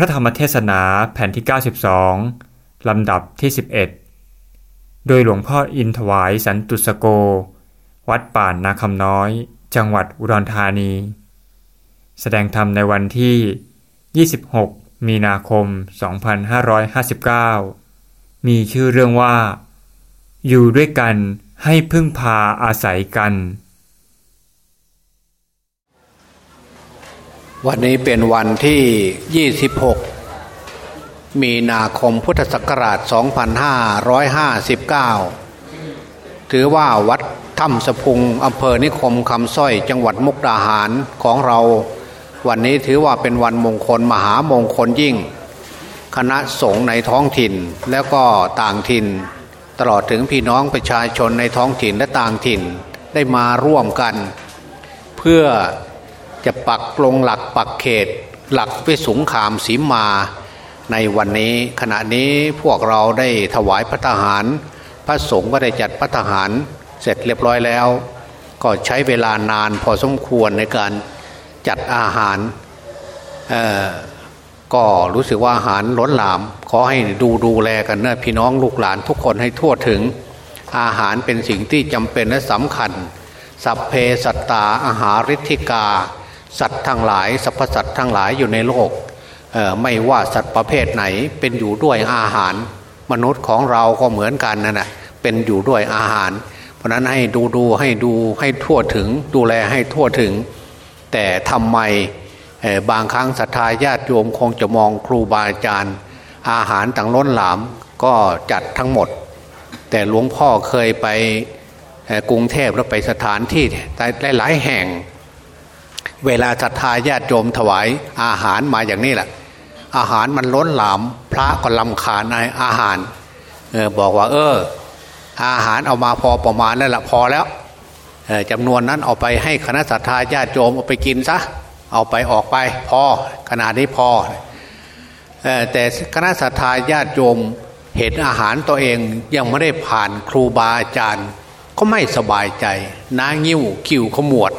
พระธรรมเทศนาแผ่นที่ 92 ลำดับที่ 11 โดยหลวงพ่ออินถวายสันตุสโก วัดป่านนาคำน้อย จังหวัดอุดรธานี แสดงธรรมในวันที่ 26 มีนาคม 2559 มีชื่อเรื่องว่า อยู่ด้วยกันให้พึ่งพาอาศัยกัน วันนี้เป็นวันที่ 26 มีนาคมพุทธศักราช 2559 ถือว่าวัดถ้ำสะพุงอำเภอนิคมคำสร้อยจังหวัดมุกดาหารของเรา วันนี้ถือว่าเป็นวันมงคลมหามงคลยิ่ง คณะสงฆ์ในท้องถิ่นแล้วก็ต่างถิ่น ตลอดถึงพี่น้องประชาชนในท้องถิ่นและต่างถิ่นได้มาร่วมกัน เพื่อ จะปักลงหลักปักเขต หลักวิสุงขามสีมา ในวันนี้ขณะนี้พวกเราได้ถวายพระทหาร พระสงฆ์ก็ได้จัดพระทหารเสร็จเรียบร้อยแล้ว ก็ใช้เวลานานพอสมควรในการจัดอาหารก็รู้สึกว่าอาหารล้นหลาม ขอให้ดูดูแลกันนะพี่น้องลูกหลานทุกคนให้ทั่วถึง อาหารเป็นสิ่งที่จำเป็นและสำคัญ สัพเพสัตตาอาหาริธิกา สัตว์ทั้งหลายสรรพสัตว์ทั้งหลายอยู่ในโลกไม่ว่าสัตว์ประเภทไหนเป็นอยู่ด้วยอาหาร มนุษย์ของเราก็เหมือนกันนั่นแหะเป็นอยู่ด้วยอาหาร เพราะนั้นให้ดูดูให้ดูให้ทั่วถึงดูแลให้ทั่วถึง แต่ทำไมบางครั้งศรัทธาญาติโยมคงจะมองครูบาอาจารย์ อาหารต่างล้นหลามก็จัดทั้งหมด แต่หลวงพ่อเคยไปกรุงเทพแล้วไปสถานที่หลายๆแห่ง เวลาศรัทธาญาติโยมถวายอาหารมาอย่างนี้แหละ อาหารมันล้นหลาม พระก็ลำคาในอาหารออบอกว่า เออ อาหารเอามาพอประมาณแล้วละพอแล้วจำนวนนั้นเอาไปให้คณะศรัทธาญาติโยมเอาไปกินซะเอาไปออกไป พอขนาดนี้พอแต่คณะศรัทธาญาติโยมเห็นอาหารตัวเองยังไม่ได้ผ่านครูบาอาจารย์ ก็ไม่สบายใจน้างิ้วคิวขมวด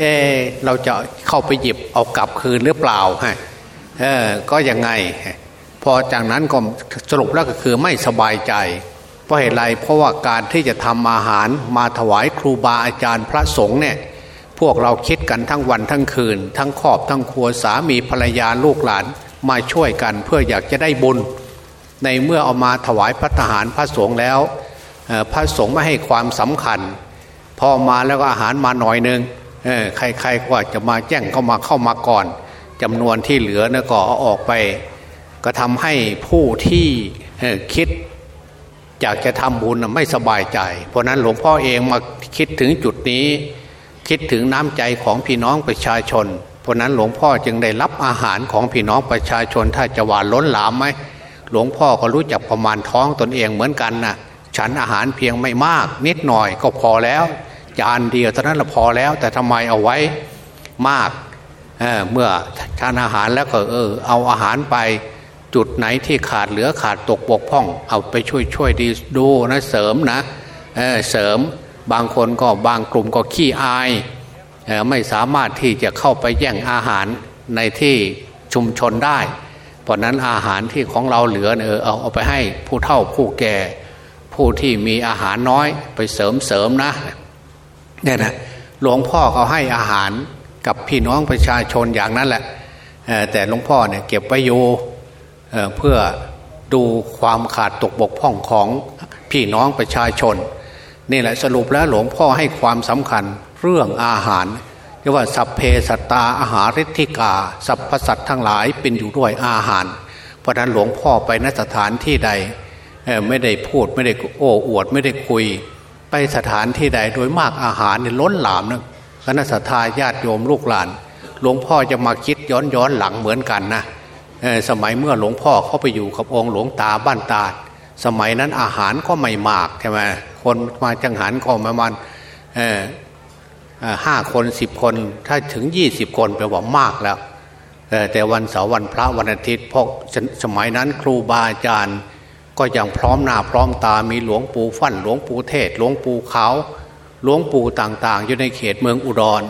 เออเราจะเข้าไปหยิบเอากลับคืนหรือเปล่าฮะเออก็ยังไง พอจากนั้นก็สรุปแล้วก็คือไม่สบายใจ เพราะเหตุไรเพราะว่าการที่จะทำอาหารมาถวายครูบาอาจารย์พระสงฆ์เนี่ยพวกเราคิดกันทั้งวันทั้งคืน ทั้งครอบทั้งครัวสามีภรรยาลูกหลานมาช่วยกันเพื่ออยากจะได้บุญ ในเมื่อเอามาถวายพระทหารพระสงฆ์แล้วพระสงฆ์ไม่ให้ความสำคัญ พอมาแล้วก็อาหารมาหน่อยนึง ใครๆก็จะมาแจ้งเข้ามาเข้ามาก่อนจำนวนที่เหลือนี่ก็ออกไป ก็ทำให้ผู้ที่คิดอยากจะทำบุญไม่สบายใจ เพราะนั้นหลวงพ่อเองมาคิดถึงจุดนี้ คิดถึงน้ำใจของพี่น้องประชาชน เพราะนั้นหลวงพ่อจึงได้รับอาหารของพี่น้องประชาชนถ้าจะหวานล้นหลามไหมหลวงพ่อก็รู้จักประมาณท้องตนเองเหมือนกันนะฉันอาหารเพียงไม่มากนิดหน่อยก็พอแล้ว จานเดียวเท่านั้นละพอแล้ว แต่ทำไมเอาไว้มากเเมื่อทานอาหารแล้วก็เออเอาอาหารไปจุดไหนที่ขาดเหลือขาดตกบกพร่อง เอาไปช่วยช่วยดีดูนะเสริมนะเเสริมบางคนก็บางกลุ่มก็ขี้อายไม่สามารถที่จะเข้าไปแย่งอาหารในที่ชุมชนได้ เพราะนั้นอาหารที่ของเราเหลือเออเอาเอาไปให้ผู้เฒ่าผู้แก่ ผู้ที่มีอาหารน้อยไปเสริมเสริมนะ เนี่ยนะหลวงพ่อเขาให้อาหารกับพี่น้องประชาชนอย่างนั้นแหละแต่หลวงพ่อเนี่ยเก็บไว้อยู่เพื่อดูความขาดตกบกพร่องของพี่น้องประชาชนนี่แหละสรุปแล้วหลวงพ่อให้ความสำคัญเรื่องอาหารเรียกว่าสัพเพสัตตาอาหารฤทธิกาสัพพสัตทั้งหลายเป็นอยู่ด้วยอาหาร เพราะนั้นหลวงพ่อไปนสถานที่ใดไม่ได้พูดไม่ได้โอ้อวดไม่ได้คุย ไปสถานที่ใดโดยมากอาหารเนี่ยล้นหลามนะคณะสัตยาญาติโยมลูกหลาน หลวงพ่อจะมาคิดย้อนย้อนหลังเหมือนกันนะสมัยเมื่อหลวงพ่อเข้าไปอยู่กับองค์หลวงตาบ้านตาสมัยนั้นอาหารก็ไม่มากใช่ไหมคนมาจังหันก็ประมาณห้าคนสิบคนถ้าถึงยี่สิบคนแปลว่ามากแล้วแต่วันเสาร์วันพระวันอาทิตย์เพราะสมัยนั้นครูบาอาจารย์ ก็ยังพร้อมหน้าพร้อมตามีหลวงปู่ฟั่นหลวงปู่เทศ หลวงปู่เขาหลวงปู่ต่างๆ อยู่ในเขตเมืองอุดร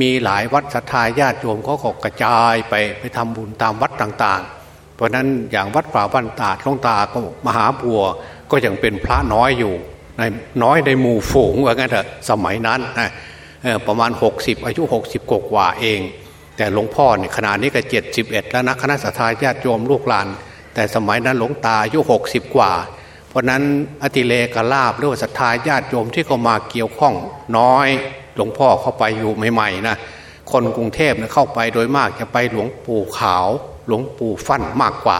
มีหลายวัดศรัทธาญาติโยมเขาก็กระจายไปไปทำบุญตามวัดต่างๆ เพราะนั้นอย่างวัดป่าบ้านตาดลงตาก็มหาบัวก็ยังเป็นพระน้อยอยู่ในน้อยในหมู่ฝูงว่างั้นเถอะสมัยนั้นนะประมาณ 60 อายุ 60กว่าเอง แต่หลวงพ่อเนี่ยขนาดนี้ก็ 71 แล้วนะคณะสัตยาญาติโยมลูกหลาน แต่สมัยนั้นหลวงตาอายุ60กว่า เพราะนั้นอติเลกลาบหรือว่าศรัทธาญาติโยมที่เขามาเกี่ยวข้องน้อยหลวงพ่อเข้าไปอยู่ใหม่ๆนะคนกรุงเทพเข้าไปโดยมากจะไปหลวงปู่ขาว หลวงปู่ฟั่นมากกว่า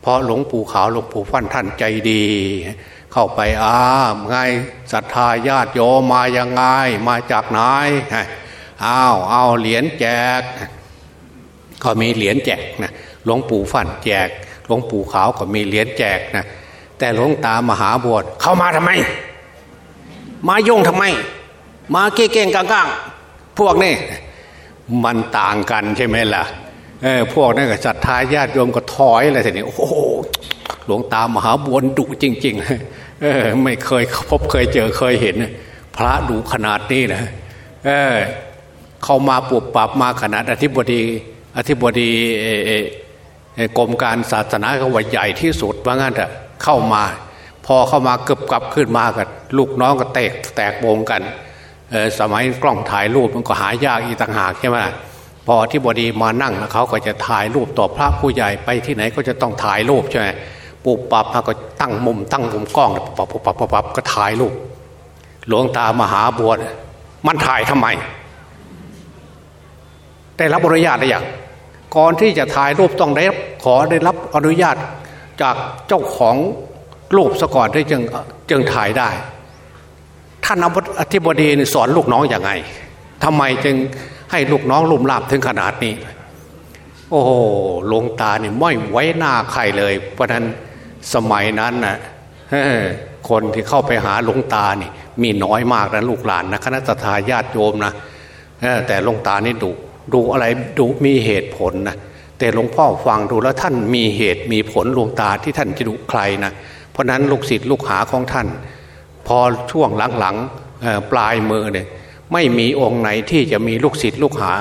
เพราะหลวงปู่ขาวหลวงปู่ฟั่นท่านใจดี เข้าไปอ้าไงศรัทธาญาติโยมมายังไงมาจากไหนอ้าวเอาเหรียญแจก ก็มีเหรียญแจกนะหลวงปู่ฟั่นแจก ลวงปู่ขาวก็มีเหรียญแจกนะแต่หลวงตามหาบวชเข้ามาทำไม มาย่งทำไม มาเก่งๆกลางๆ พวกนี้มันต่างกันใช่ไหมล่ะเออพวกนั้นก็ศรัทธาญาติโยมก็ถอยอะไรทีนี้โอ้โหหลวงตามหาบวนดุจริง ๆ เออ ไม่เคยพบเคยเจอเคยเห็น พระดุขนาดนี้นะเออเข้ามาปุบปับมาขนาดอธิบดีอธิบดี กรมการศาสนาเขาว่าใหญ่ที่สุดว่างั้นเถอะเข้ามา พอเข้ามาเกือบกลับขึ้นมากันลูกน้องก็แตกแตกวงกันสมัยกล้องถ่ายรูปมันก็หายากอีกต่างหากใช่ไหมพอที่บดีมานั่งเขาก็จะถ่ายรูปต่อพระผู้ใหญ่ไปที่ไหนก็จะต้องถ่ายรูปใช่ไหมปุบปับก็ตั้งมุมตั้งมุมกล้องปับปับปับปับก็ถ่ายรูปหลวงตามหาบวชมันถ่ายทำไมได้รับอนุญาตหรือยัง ก่อนที่จะถ่ายรูปต้องได้ขอได้รับอนุญาตจากเจ้าของรูปซะก่อนที่จึงจึงถ่ายได้ ท่านอธิบดีสอนลูกน้องอย่างไงทำไมจึงให้ลูกน้องลุ่มลาบถึงขนาดนี้ โอ้โหลงตาเนี่ยไม่ไว้หน้าใครเลย เพราะนั้นสมัยนั้นนะคนที่เข้าไปหาหลวงตานี่ มีน้อยมากนะลูกหลานนะคณะทาญาติโยมนะแต่หลวงตานี่ดู ดูอะไรดูมีเหตุผลนะแต่หลวงพ่อฟังดูแล้วท่านมีเหตุมีผลหลวงตาที่ท่านจะดูใครนะเพราะนั้นลูกศิษย์ลูกหาของท่าน พอช่วงหลังๆปลายมือเนี่ยไม่มีองค์ไหนที่จะมีลูกศิษย์ลูกหา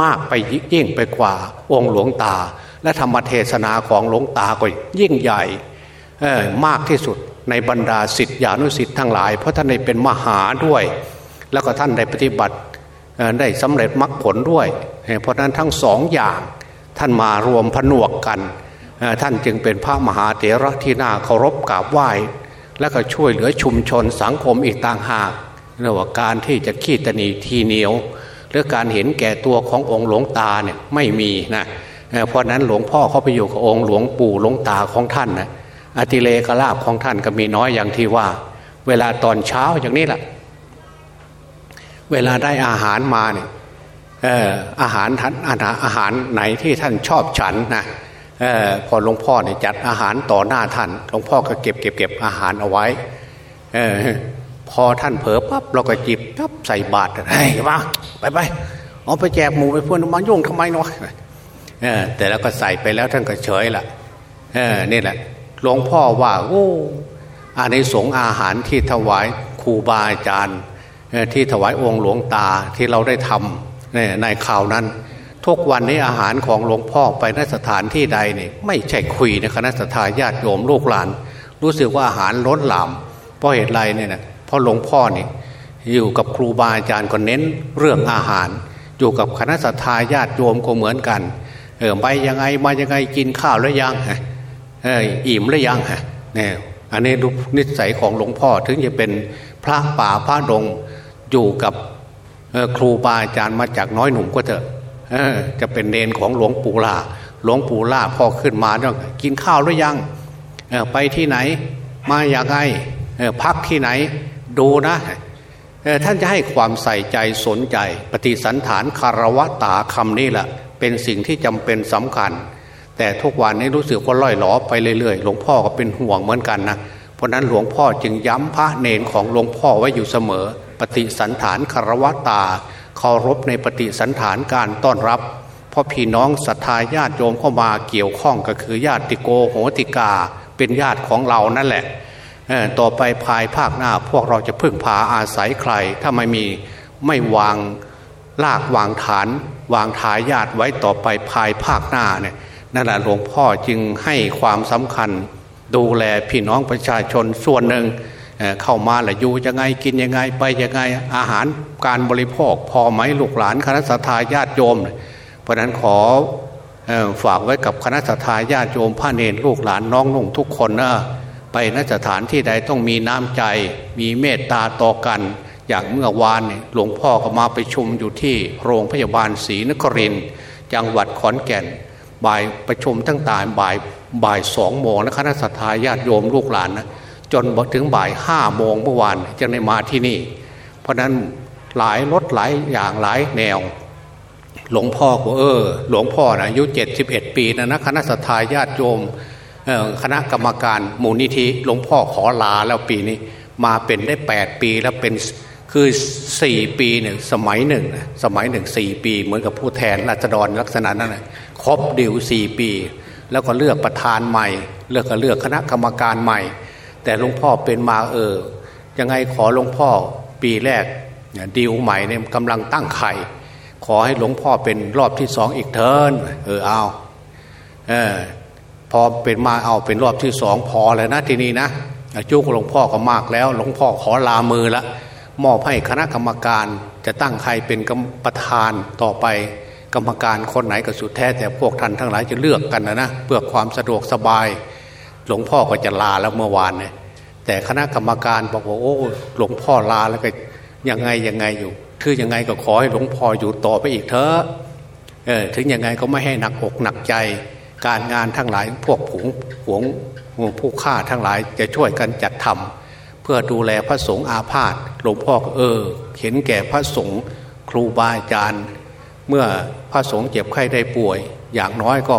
มากไปยิ่งไปกว่าองค์หลวงตา และธรรมเทศนาของหลวงตาก็ยิ่งใหญ่มากที่สุดในบรรดาศิษยานุศิษย์ทั้งหลาย เพราะท่านได้เป็นมหาด้วย แล้วก็ท่านได้ปฏิบัติ ได้สำเร็จมรรคผลด้วย เพราะนั้นทั้งสองอย่างท่านมารวมผนวกกัน ท่านจึงเป็นพระมหาเถระที่น่าเคารพกราบไหว้และก็ช่วยเหลือชุมชนสังคมอีกต่างหากเรื่องการที่จะขี้ตนีทีเหนียว หรือการเห็นแก่ตัวขององค์หลวงตาเนี่ยไม่มีนะเพราะนั้นหลวงพ่อเขาไปอยู่กับองค์หลวงปู่หลวงตาของท่านนะอติเลกลาบของท่านก็มีน้อยอย่างที่ว่า เวลาตอนเช้าอย่างนี้แหละ เวลาได้อาหารมาเนี่ยอาหารท่านอาหารไหนที่ท่านชอบฉันนะออพอหลวงพ่อเนี่ยจัดอาหารต่อหน้าท่านหลวงพ่อก็เก็บเก็บเก็บอาหารเอาไว้พอท่านเผลอปั๊บเราก็จิบปั๊บใส่บาตรเฮ้ยมาไปไปเอาไปแจกหมูไปเพื่อนมายุ่งทำไมเนาะแต่แล้วก็ใส่ไปแล้วท่านก็เฉยละนี่แหละหลวงพ่อว่าโอ้อาในสงอาหารที่ถวายครูบาอาจารย์ ที่ถวายองค์หลวงตาที่เราได้ทำในข่าวนั้น ทุกวันนี้อาหารของหลวงพ่อไปนสถานที่ใดเนี่ยไม่ใช่คุยนะคณะสัตยาญาติโยมลูกหลาน รู้สึกว่าอาหารล้นหลาม เพราะเหตุไรเนี่ยนะเพราะหลวงพ่อนี่อยู่กับครูบาอาจารย์ก็เน้นเรื่องอาหาร อยู่กับคณะสัตยาญาติโยมก็เหมือนกันเออไปยังไงมายังไงกินข้าวแล้วยังเอออิ่มแล้วยังฮะเนี่ยอันนี้นิสัยของหลวงพ่อถึงจะเป็น พระป่าพระดงอยู่กับครูบาอาจารย์มาจากน้อยหนุ่มก็เถอะจะเป็นเนนของหลวงปู่ล่าหลวงปู่ล่าพอขึ้นมาต้องกินข้าวหรือยังไปที่ไหนมาอย่างไงพักที่ไหนดูนะท่านจะให้ความใส่ใจสนใจ ปฏิสันฐานคารวะตาคำนี้แหละเป็นสิ่งที่จำเป็นสำคัญ แต่ทุกวันนี้รู้สึกว่าล่อยหลอไปเรื่อยๆหลวงพ่อก็เป็นห่วงเหมือนกันนะ เพราะนั้นหลวงพ่อจึงย้ำพระเนนของหลวงพ่อไว้อยู่เสมอ ปฏิสันฐานคารวะตาเคารพในปฏิสันฐานการต้อนรับเพราะพี่น้องศรัทธาญาติโยมเข้ามาเกี่ยวข้องก็คือญาติโกโหติกาเป็นญาติของเรานั่นแหละต่อไปภายภาคหน้าพวกเราจะพึ่งพาอาศัยใคร ถ้าไม่มีไม่วางลากวางฐาน วางทายาทไว้ต่อไปภายภาคหน้าเนี่ยนั่นแหละหลวงพ่อจึงให้ความสำคัญ ดูแลพี่น้องประชาชนส่วนหนึ่งเข้ามาละอยู่ยังไงกินยังไงไปยังไงอาหารการบริโภค พอไหมลูกหลานคณะสัตยาญาติโยม เพราะนั้นขอฝากไว้กับคณะสัตยาญาติโยมพระเนรลูกหลานน้องนุ่งทุกคนนะไปนสถานที่ใดต้องมีน้ำใจ มีเมตตาต่อกัน อย่างเมื่อวานหลวงพ่อก็มาไปชุมอยู่ที่โรงพยาบาลศรีนครินจังหวัดขอนแก่น บ่ายประชุมทั้งตายบ่ายบ่ายสองโมงนะคณะสัตยาญาติโยมลูกหลานนะจนถึงบ่ายห้าโมงเมื่อวานจึงได้มาที่นี่ เพราะนั้นหลายรถหลายอย่างหลายแนว หลวงพ่อก็เออ หลวงพ่อนะอายุเจ็ดสิบเอ็ดปีนะนะคณะสัตยาญาติโยมคณะกรรมการมูลนิธิหลวงพ่อขอลาแล้วปีนี้ มาเป็นได้แปดปีแล้วเป็น คือสี่ปีเนี่ยสมัยหนึ่งสมัยหนึ่งสี่ปี เหมือนกับผู้แทนราษฎรลักษณะนั้นครบดิวสี่ปี แล้วก็เลือกประธานใหม่ เลือกก็เลือกคณะกรรมการใหม่ แต่หลวงพ่อเป็นมาเออยังไงขอหลวงพ่อปีแรกดิวใหม่เนี่ยกำลังตั้งไข่ขอให้หลวงพ่อเป็นรอบที่สองอีกเทินเออเอาเออพอเป็นมาเอาเป็นรอบที่สองพอเลยนะทีนี้นะอายุหลวงพ่อก็มากแล้ว หลวงพ่อขอลามือละ มอบให้คณะกรรมการจะตั้งใครเป็นประธานต่อไปกรรมการคนไหนก็สุดแท้แต่พวกท่านทั้งหลายจะเลือกกันนะนะเพื่อความสะดวกสบาย หลวงพ่อก็จะลาแล้วเมื่อวานเนี่ยแต่คณะกรรมการบอกว่าโอ้หลวงพ่อลาแล้วก็ยังไงยังไงอยู่คือยังไงก็ขอให้หลวงพ่ออยู่ต่อไปอีกเถอะเออถึงยังไงก็ไม่ให้หนักอกหนักใจ การงานทั้งหลายพวกผงหวงผู้ฆ่าทั้งหลายจะช่วยกันจัดทำเพื่อดูแลพระสงฆ์อาพาธหลวงพ่อเออ เห็นแก่พระสงฆ์ครูบาอาจารย์เมื่อพระสงฆ์เจ็บไข้ได้ป่วย อย่างน้อยก็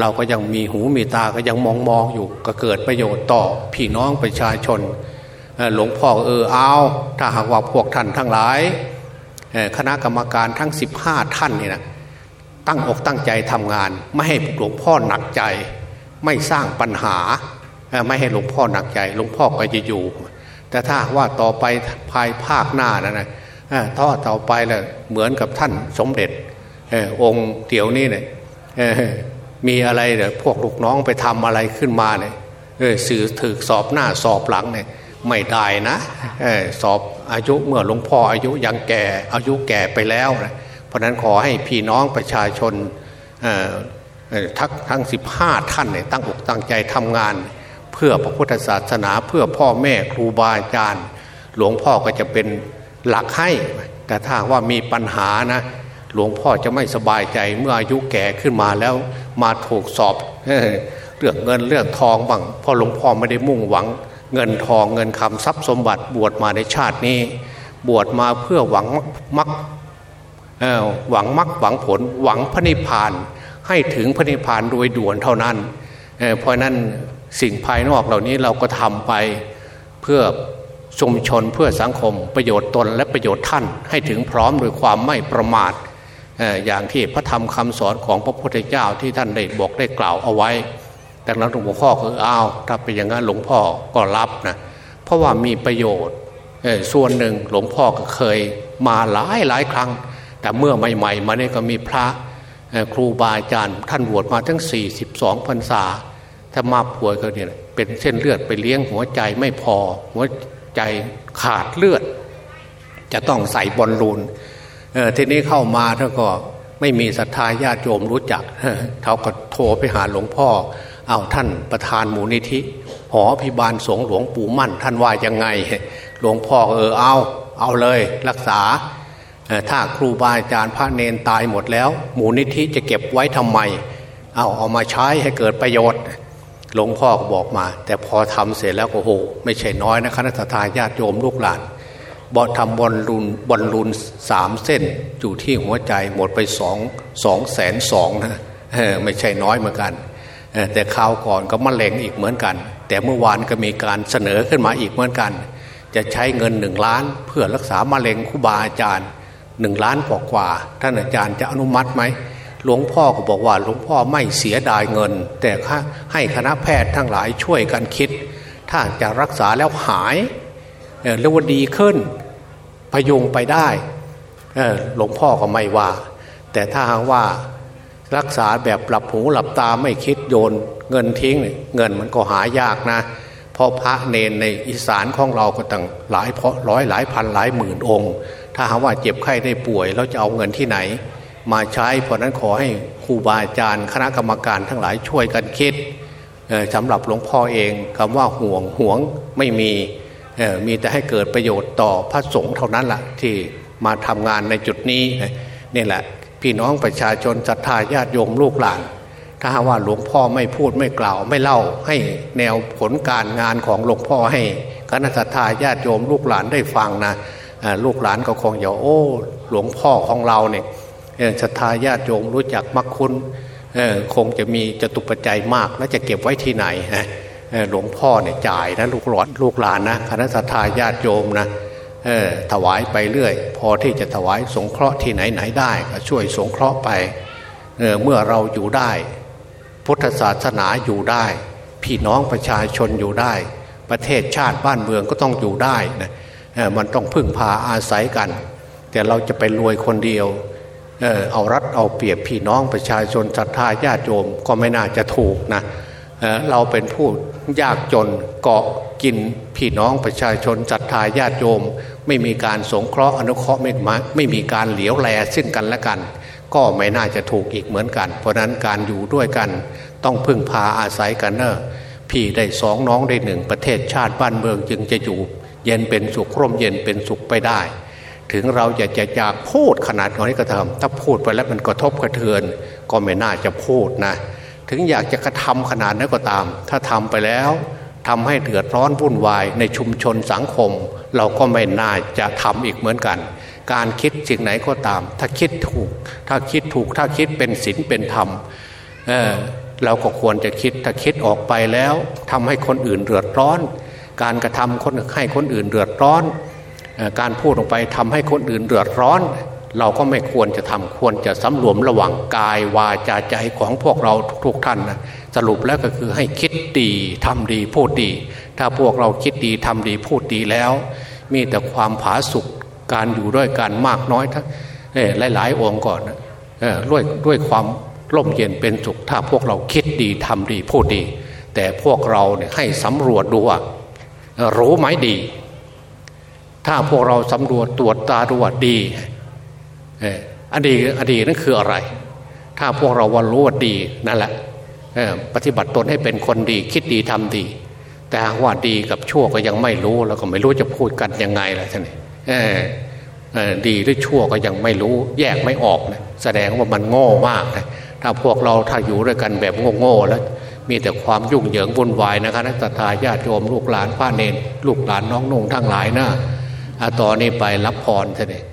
เราก็ยังมีหูมีตาก็ยังมองมองอยู่ก็เกิดประโยชน์ต่อพี่น้องประชาชนหลวงพ่อเออเอาถ้าหากว่าพวกท่านทั้งหลายคณะกรรมการทั้ง 15 ท่านนี่นะตั้งอกตั้งใจทำงาน ไม่ให้หลวงพ่อหนักใจ ไม่สร้างปัญหา ไม่ให้หลวงพ่อหนักใจหลวงพ่อก็จะอยู่ แต่ถ้าว่าต่อไปภายภาคหน้านะนะท่อต่อไปแหละเหมือนกับท่านสมเด็จองค์เตี๋ยวนี่เนี่ยมีอะไรเนี่ยพวกลูกน้องไปทำอะไรขึ้นมาเนี่ยสื่อถือสอบหน้าสอบหลังเนี่ยไม่ได้นะสอบอายุเมื่อหลวงพ่ออายุยังแก่อายุแก่ไปแล้วนะเพราะนั้นขอให้พี่น้องประชาชนทั้งทั้งสิบห้าท่านเนี่ยตั้งอกตั้งใจทำงาน พื่อพระพุทธศาสนาเพื่อพ่อแม่ครูบาอาจารย์ หลวงพ่อก็จะเป็นหลักให้ แต่ถ้าว่ามีปัญหานะ หลวงพ่อจะไม่สบายใจเมื่ออายุแก่ขึ้นมาแล้วมาถูกสอบเรื่องเงินเรื่องทองบ้างเพราะหลวงพ่อไม่ได้มุ่งหวัง เงินทองเงินคำทรัพย์สมบัติบวชมาในชาตินี้ บวชมาเพื่อหวังมักหวังมักหวังผลหวังพระนิพพานให้ถึงพระนิพพานโดยด่วนเท่านั้น เพราะนั้น สิ่งภายนอกเหล่านี้เราก็ทำไปเพื่อชุมชนเพื่อสังคมประโยชน์ตนและประโยชน์ท่านให้ถึงพร้อมโดยความไม่ประมาทอย่างที่พระธรรมคำสอนของพระพุทธเจ้าที่ท่านได้บอกได้กล่าวเอาไว้ ดังนั้นหลวงพ่อคืออ้าวถ้าเป็นอย่างนั้นหลวงพ่อก็รับนะเพราะว่ามีประโยชน์ส่วนหนึ่งหลวงพ่อก็เคยมาหลายหลายครั้ง แต่เมื่อใหม่ ๆ มาเนี่ยก็มีพระครูบาอาจารย์ท่านบวชมาทั้ง 42พรรษา ถ้ามาป่วยก็เนี่ยเป็นเส้นเลือดไปเลี้ยงหัวใจไม่พอ หัวใจขาดเลือด จะต้องใส่บอลลูนทีนี้เข้ามาท่านก็ไม่มีศรัทธาญาติโยมรู้จักเขาก็โทรไปหาหลวงพ่อ เอาท่านประธานมูลนิธิ หอพิบาลสงหลวงปู่มั่น ท่านว่ายังไง หลวงพ่อเออเอาเอาเลยรักษา ถ้าครูบาอาจารย์พระเนนตายหมดแล้ว มูลนิธิจะเก็บไว้ทำไม เอาเอามาใช้ให้เกิดประโยชน์ หลวงพ่อก็บอกมา แต่พอทำเสร็จแล้วโอ้โห ไม่ใช่น้อยนะคณะทาญาติโยมลูกหลานบอทำบอลลูนบอลลูนสามเส้นอยู่ที่หัวใจหมดไปสองสองแสนสองนะไม่ใช่น้อยเหมือนกัน แต่ข่าวก่อนก็มะเร็งอีกเหมือนกัน แต่เมื่อวานก็มีการเสนอขึ้นมาอีกเหมือนกัน จะใช้เงินหนึ่งล้าน เพื่อรักษามะเร็งคุบาอาจารย์หนึ่งล้านกว่ากว่าท่านอาจารย์จะอนุมัติไหม หลวงพ่อก็บอกว่าหลวงพ่อไม่เสียดายเงิน แต่ให้คณะแพทย์ทั้งหลายช่วยกันคิด ถ้าจะรักษาแล้วหายเรียกว่าดีขึ้นพยุงไปได้หลวงพ่อก็ไม่ว่า แต่ถ้าหากว่ารักษาแบบหลับหูหลับตาไม่คิดโยนเงินทิ้งเงินมันก็หายากนะเพราะพระเนนในอีสานของเราก็ตั้งหลายเพราะร้อยหลายพันหลายหมื่นองค์ ถ้าหาว่าเจ็บไข้ได้ป่วยเราจะเอาเงินที่ไหน มาใช้ เพราะนั้นขอให้ครูบาอาจารย์คณะกรรมการทั้งหลายช่วยกันคิดสำหรับหลวงพ่อเองคำว่าห่วงห่วงไม่มีมีแต่ให้เกิดประโยชน์ต่อพระสงฆ์เท่านั้นละ่ะที่มาทำงานในจุดนี้นี่แหละ พี่น้องประชาชนศรัทธาญาติโยมลูกหลาน ถ้าว่าหลวงพ่อไม่พูดไม่กล่าวไม่เล่า ให้แนวผลการงานของหลวงพ่อให้คณะศรัทธาญาติโยมลูกหลานได้ฟังนะลูกหลานก็คงอย่าโอ้ หลวงพ่อของเราเนี่ย ศรัทธาญาติโยมรู้จักมักคุณคงจะมีจตุปัจจัยมาก แล้วจะเก็บไว้ที่ไหนหลวงพ่อเนี่ยจ่ายนะลูกหลานลูกหลานนะคณะสัตยาญาติโยมนะถวายไปเรื่อย พอที่จะถวายสงเคราะห์ที่ไหนไหนได้ก็ช่วยสงเคราะห์ไปเเมื่อเราอยู่ได้ พุทธศาสนาอยู่ได้ พี่น้องประชาชนอยู่ได้ ประเทศชาติบ้านเมืองก็ต้องอยู่ได้นะมันต้องพึ่งพาอาศัยกัน แต่เราจะไปรวยคนเดียว เอารัดเอาเปรียบพี่น้องประชาชนศรัทธาญาติโยมก็ไม่น่าจะถูกนะเเราเป็นผู้ยากจนเกาะกินพี่น้องประชาชนศรัทธาญาติโยม ไม่มีการสงเคราะห์อนุเคราะห์ไม่มาไม่มีการเหลียวแลซึ่งกันและกัน ก็ไม่น่าจะถูกอีกเหมือนกัน เพราะนั้นการอยู่ด้วยกัน ต้องพึ่งพาอาศัยกันเนอะพี่ได้สองน้องได้หนึ่งประเทศชาติบ้านเมืองจึงจะอยู่ เย็นเป็นสุขร่มเย็นเป็นสุขไปได้ ถึงเราจะจะอยากพูดขนาดนี้ก็ทำถ้าพูดไปแล้วมันกระทบกระเทือน ก็ไม่น่าจะพูดนะ ถึงอยากจะกระทำขนาดนั้นก็ตาม ถ้าทำไปแล้วทำให้เดือดร้อนวุ่นวายในชุมชนสังคม เราก็ไม่น่าจะทำอีกเหมือนกัน การคิดสิ่งไหนก็ตาม ถ้าคิดถูก ถ้าคิดถูก ถ้าคิดเป็นศีลเป็นธรรมเเราก็ควรจะคิดถ้าคิดออกไปแล้วทำให้คนอื่นเดือดร้อน การกระทำคนให้คนอื่นเดือดร้อน การพูดออกไปทำให้คนอื่นเดือดร้อน เราก็ไม่ควรจะทำควรจะสำรวมระหว่างกายวาจาใจของพวกเราทุกท่านนะสรุปแล้วก็คือให้คิดดีทำดีพูดดี ถ้าพวกเราคิดดีทำดีพูดดีแล้ว มีแต่ความผาสุกการอยู่ด้วยกันมากน้อยทั้งหลายหลายองค์ก่อนด้วยด้วยความร่มเย็นเป็นสุขถ้าพวกเราคิดดีทำดีพูดดี แต่พวกเราเนี่ยให้สำรวจดูว่ารู้ไหมดี ถ้าพวกเราสำรวจตรวจตาดูว่าดีอดีอดีนั่นคืออะไร ถ้าพวกเราว่ารู้ว่าดีนั่นแหละปฏิบัติตนให้เป็นคนดี คิดดีทำดี แต่ว่าดีกับชั่วก็ยังไม่รู้ แล้วก็ไม่รู้จะพูดกันยังไงล่ะท่านดีหรือชั่วก็ยังไม่รู้ แยกไม่ออกนะแสดงว่ามันโง่มากนะถ้าพวกเราถ้าอยู่ด้วยกันแบบโง่ๆแล้ว มีแต่ความยุ่งเหยิงวุ่นวายนะครับนักตาญาติโยมลูกหลานป้าเนนลูกหลานน้องนุ่งทั้งหลายนะ อาตอนนี้ไปรับพรเถอะ